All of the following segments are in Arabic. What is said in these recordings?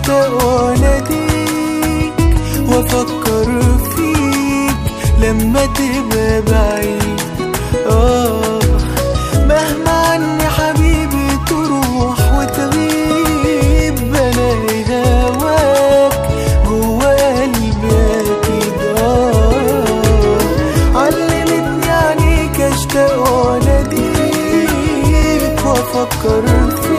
اشتاق اناديك وأفكر فيك لما تبقى بعيد. آه مهما عني حبيبي تروح وتغيب بلاقي هواك جوا قلبي أكيد. آه علمتني عينيك أشتاق اناديك وأفكر فيك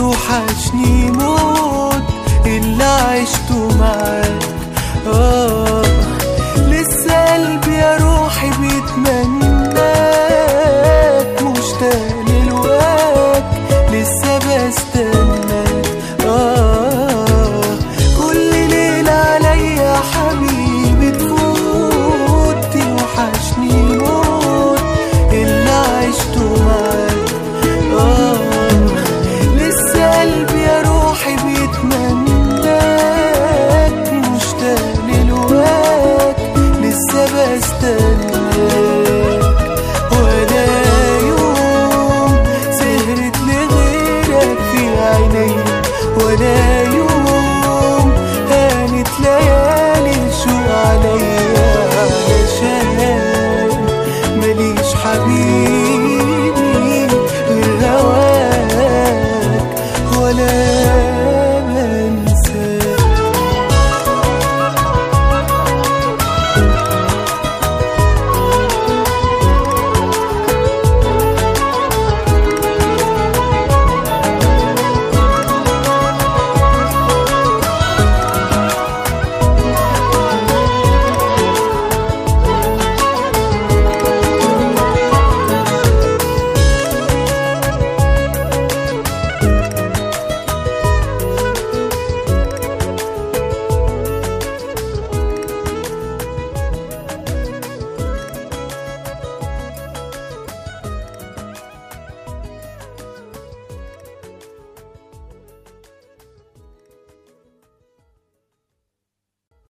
وحشني موت اللي عشته ولا يوم هانت ليالي شو عليا؟ علشان ماليش حبيب.